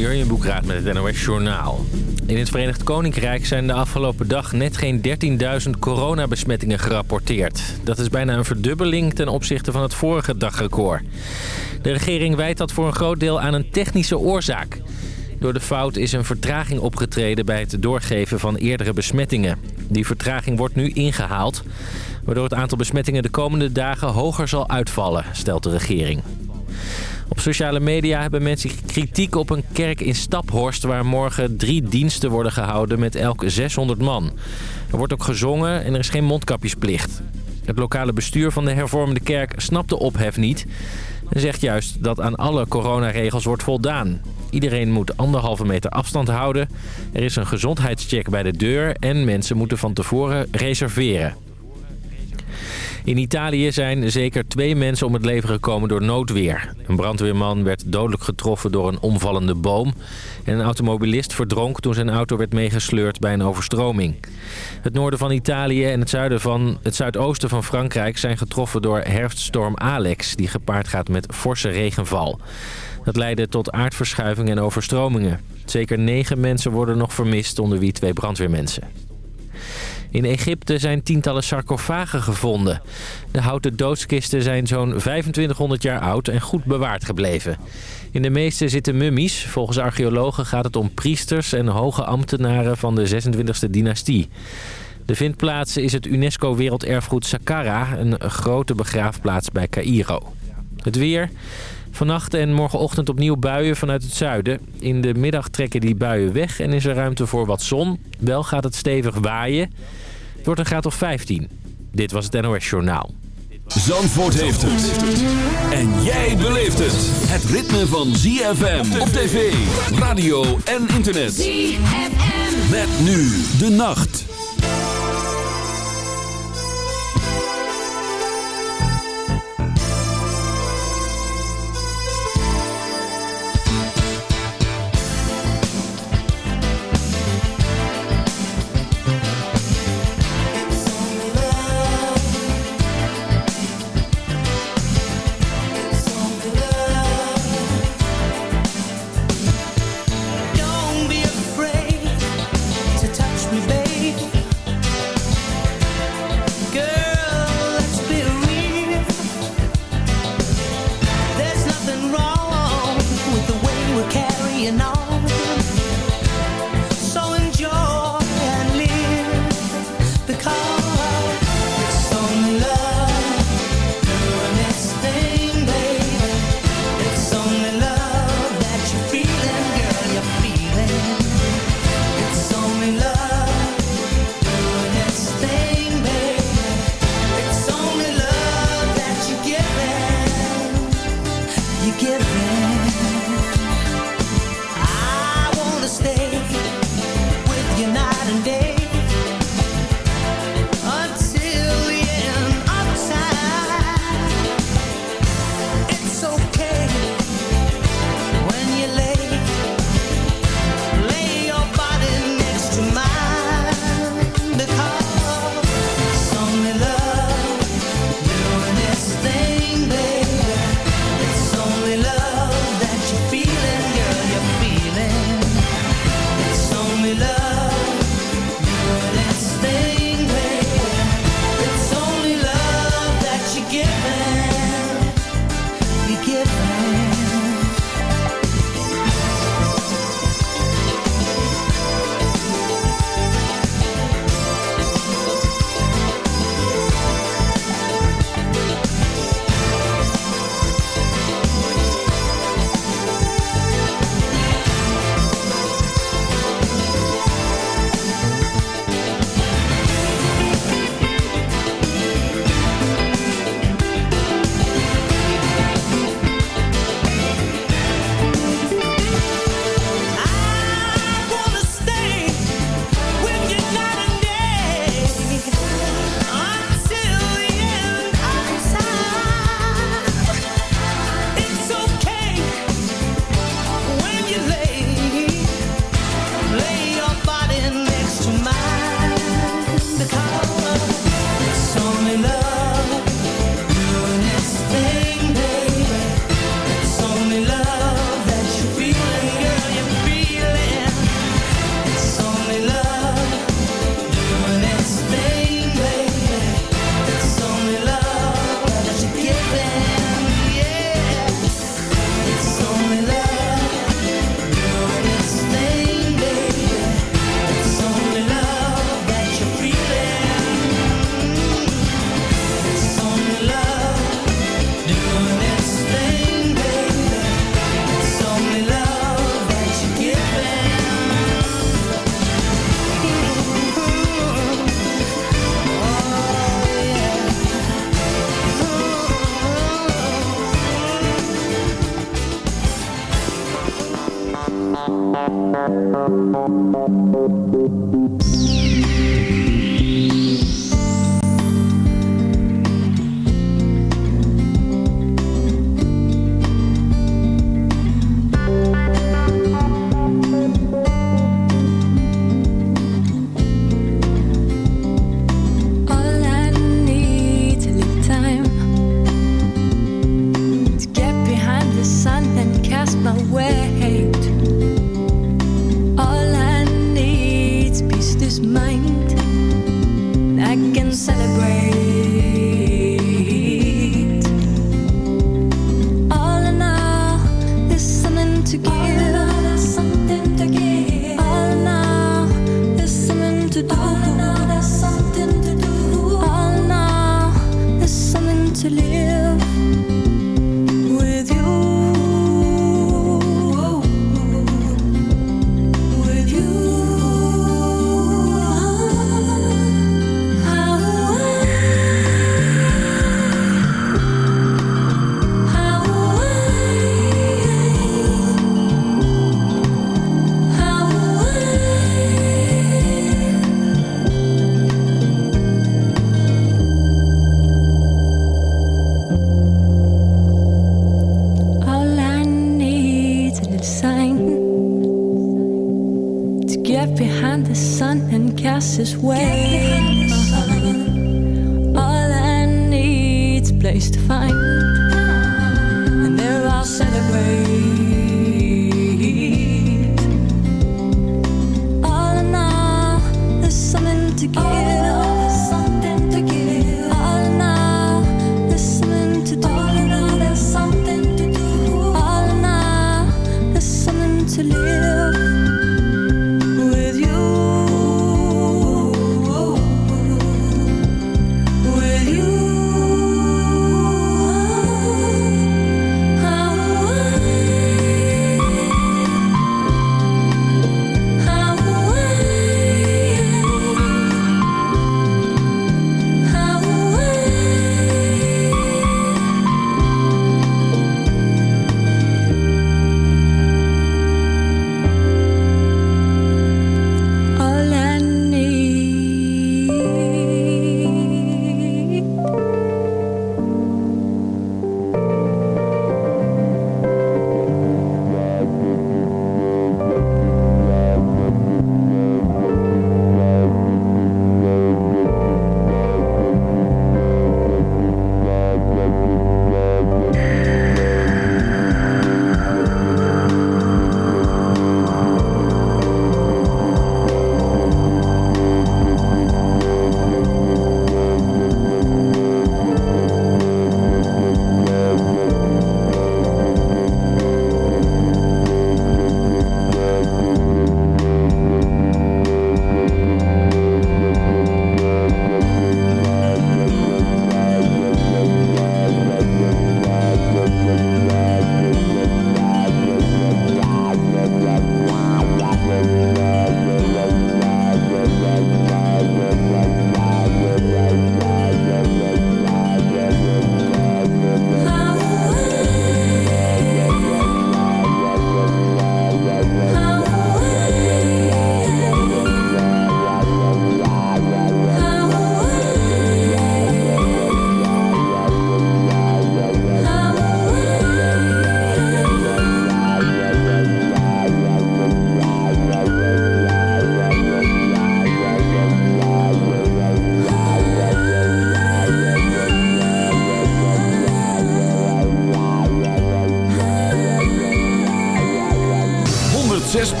Jurjen Boekraat met het NOS Journaal. In het Verenigd Koninkrijk zijn de afgelopen dag net geen 13.000 coronabesmettingen gerapporteerd. Dat is bijna een verdubbeling ten opzichte van het vorige dagrecord. De regering wijt dat voor een groot deel aan een technische oorzaak. Door de fout is een vertraging opgetreden bij het doorgeven van eerdere besmettingen. Die vertraging wordt nu ingehaald, waardoor het aantal besmettingen de komende dagen hoger zal uitvallen, stelt de regering. Op sociale media hebben mensen kritiek op een kerk in Staphorst... waar morgen drie diensten worden gehouden met elk 600 man. Er wordt ook gezongen en er is geen mondkapjesplicht. Het lokale bestuur van de hervormde kerk snapt de ophef niet... en zegt juist dat aan alle coronaregels wordt voldaan. Iedereen moet anderhalve meter afstand houden. Er is een gezondheidscheck bij de deur en mensen moeten van tevoren reserveren. In Italië zijn zeker twee mensen om het leven gekomen door noodweer. Een brandweerman werd dodelijk getroffen door een omvallende boom. En een automobilist verdronk toen zijn auto werd meegesleurd bij een overstroming. Het noorden van Italië en het, zuiden van, het zuidoosten van Frankrijk zijn getroffen door herfststorm Alex... die gepaard gaat met forse regenval. Dat leidde tot aardverschuivingen en overstromingen. Zeker negen mensen worden nog vermist, onder wie twee brandweermensen. In Egypte zijn tientallen sarcofagen gevonden. De houten doodskisten zijn zo'n 2500 jaar oud en goed bewaard gebleven. In de meeste zitten mummies. Volgens archeologen gaat het om priesters en hoge ambtenaren van de 26e dynastie. De vindplaats is het UNESCO Werelderfgoed Saqqara, een grote begraafplaats bij Cairo. Het weer... Vannacht en morgenochtend opnieuw buien vanuit het zuiden. In de middag trekken die buien weg en is er ruimte voor wat zon. Wel gaat het stevig waaien. Het wordt een graad of 15. Dit was het NOS Journaal. Zandvoort heeft het. En jij beleeft het. Het ritme van ZFM op tv, radio en internet. ZFM. Met nu de nacht.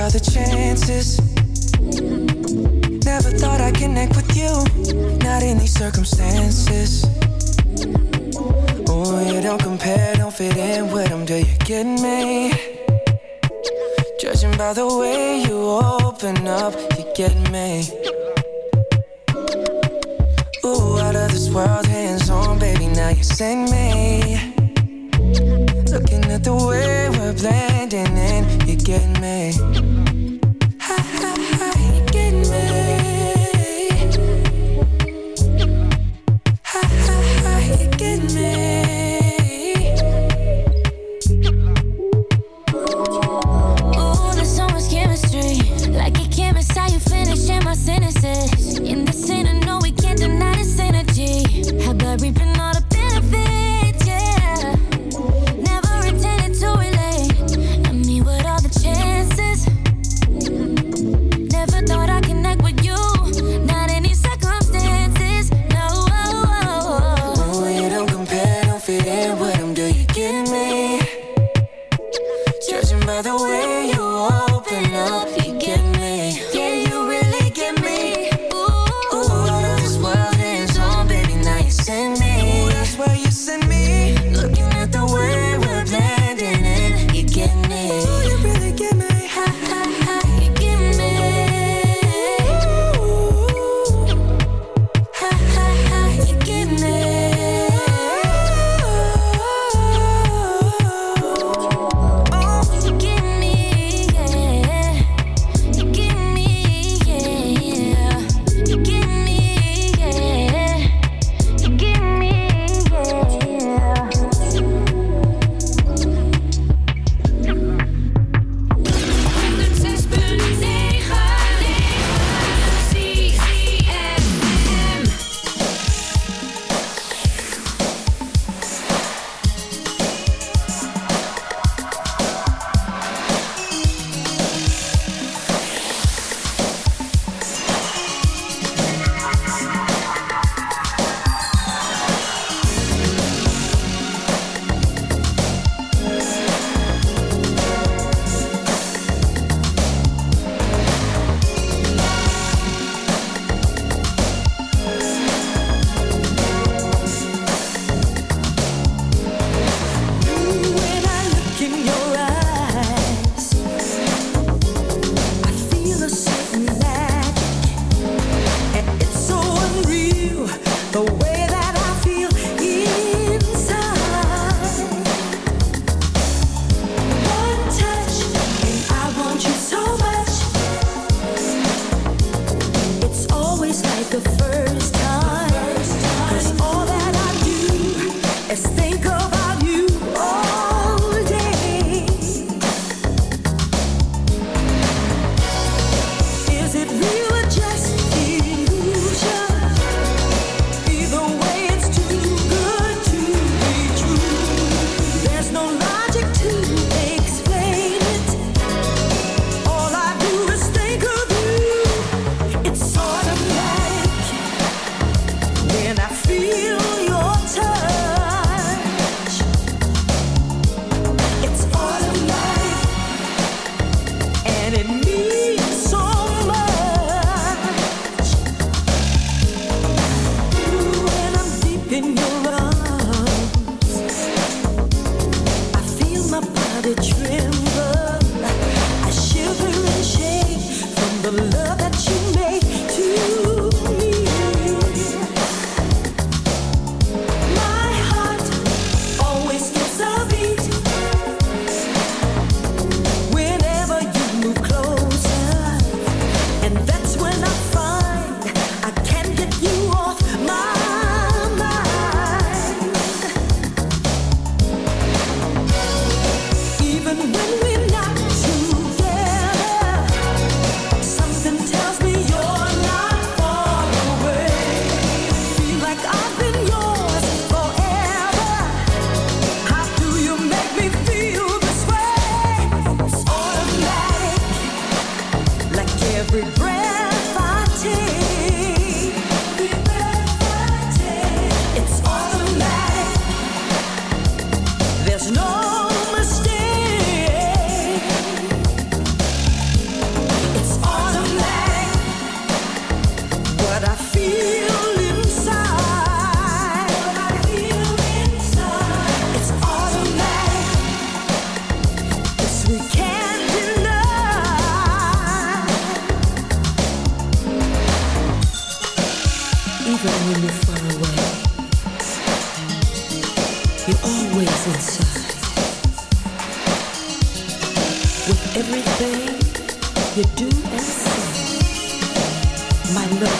other chances. Never thought I'd connect with you, not in these circumstances. Oh, you don't compare, don't fit in with them, do you get me? Judging by the way you open up, you get me. Ooh, out of this world, hands on, baby, now you sing me. Looking at the way we're blending in, you get me. Ha ha ha, you get me.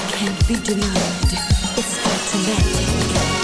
Can't be denied. It's automatic.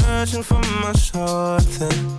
Searching for my something.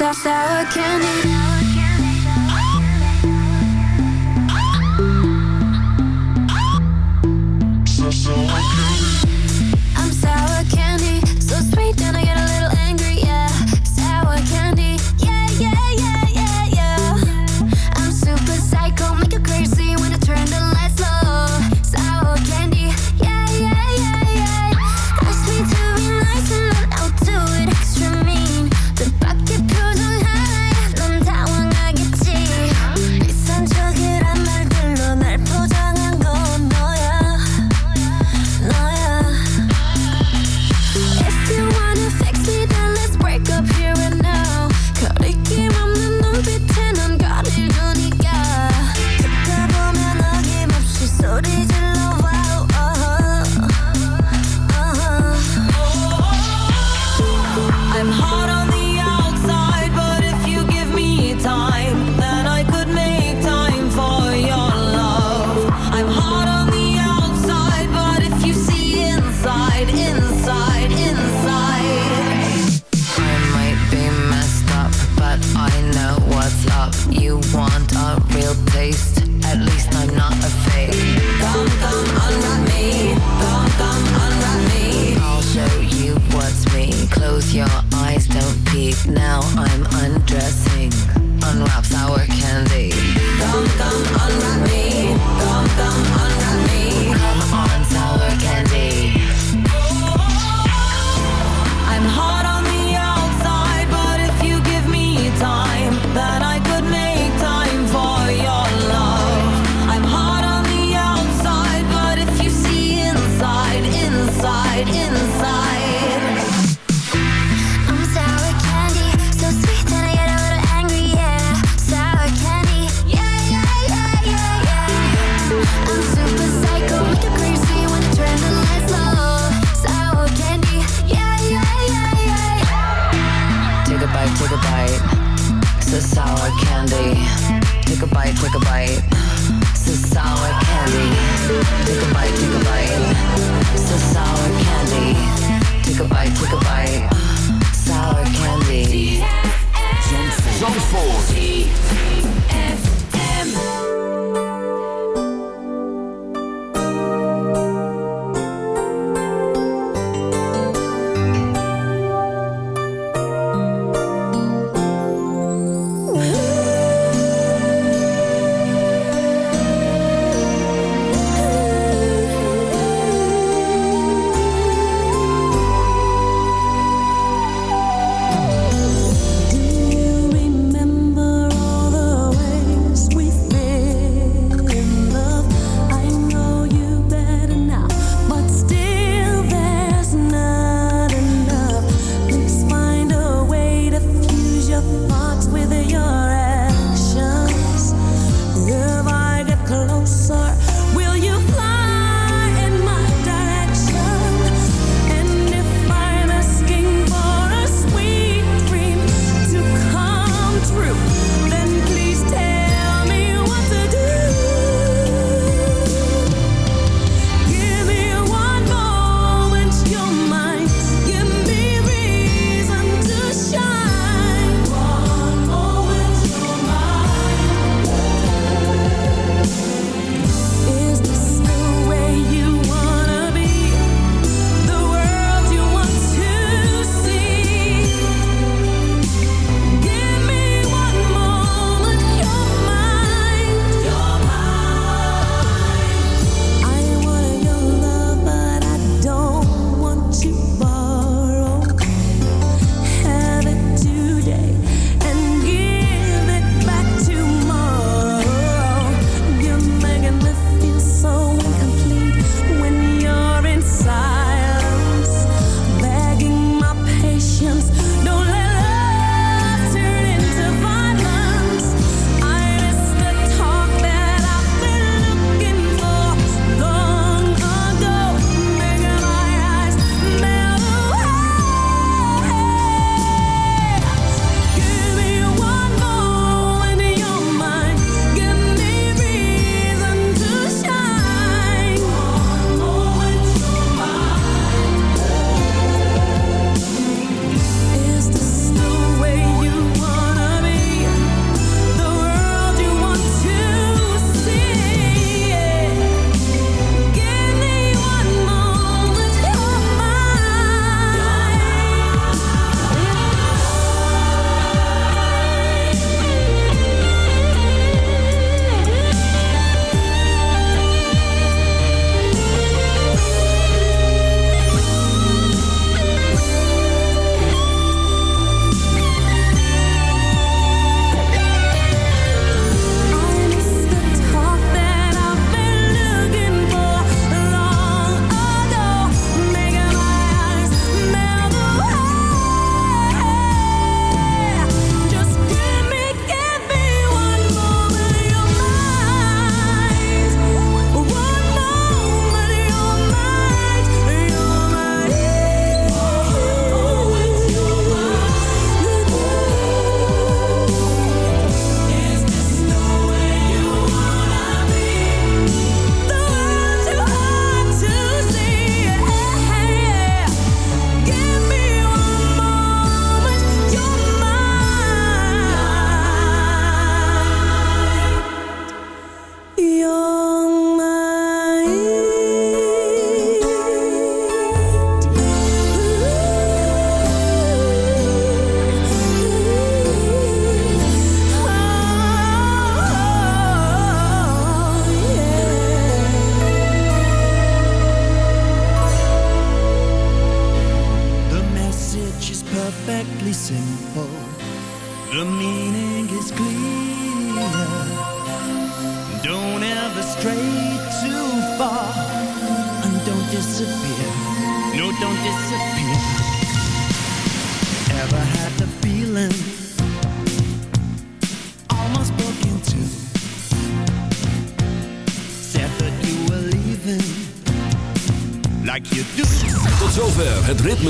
Sour, sour candy.